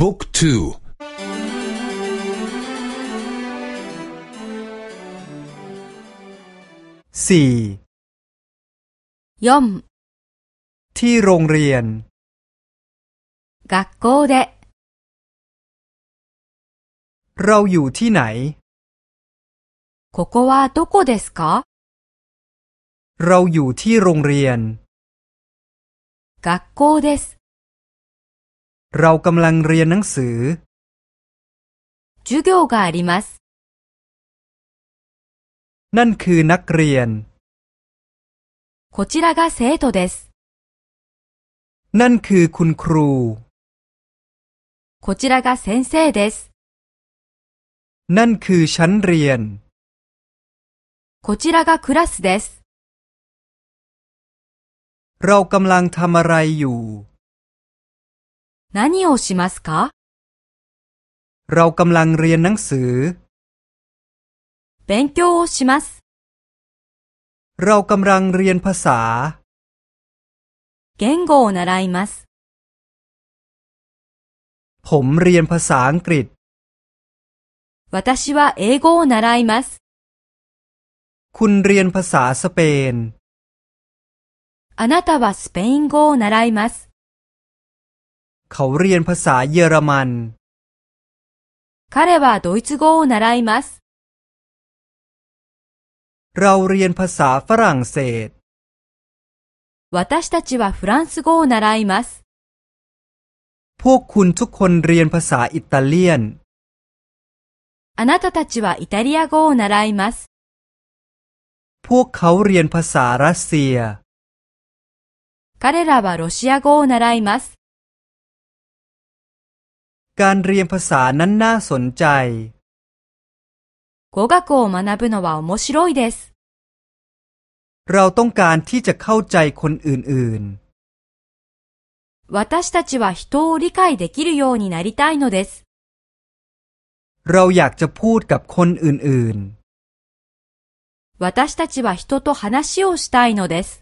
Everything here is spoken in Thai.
บุ๊กทูสี่ยมที่โรงเรียน学校でเราอยู่ที่ไหนここはどこですかเราอยู่ที่โรงเรียน学校です เรากำลังเรียนหนังสือ授業がありますนั่นคือนักเรียนこちらが生徒ですนั่นคือคุณครูこちらが先生ですนั่นคือชั้นเรียนこちらがクラスですเรากำลังทำอะไรอยู่ 何をしますかเรากำลังเรียนหนังสือ勉強をしますเรากำลังเรียนภาษา言語を習いますผมเรียนภาษาอังกฤษ私は英語を習いますคุณเรียนภาษาสเปนあなたはスペイン語を習います เขาเรียนภาษาเยอรมัน彼はドイツ語を習いますเราเรียนภาษาฝรั่งเศส私たちはフランス語を習いますพวกคุณทุกคนเรียนภาษาอิตาเลียนあなたたちはイタリア語を習いますพวกเขาเรียนภาษารัสเซีย彼らはロシア語を習います การเรียนภาษานั้นน่าสนใจ語学を学ぶのは面白いです。เราต้องการที่จะเข้าใจคนอื่นๆ。私たちは人を理解できるようになりたいのです。เราอยากจะพูดกับคนอื่นๆ。私たちは人と話をしたいのです。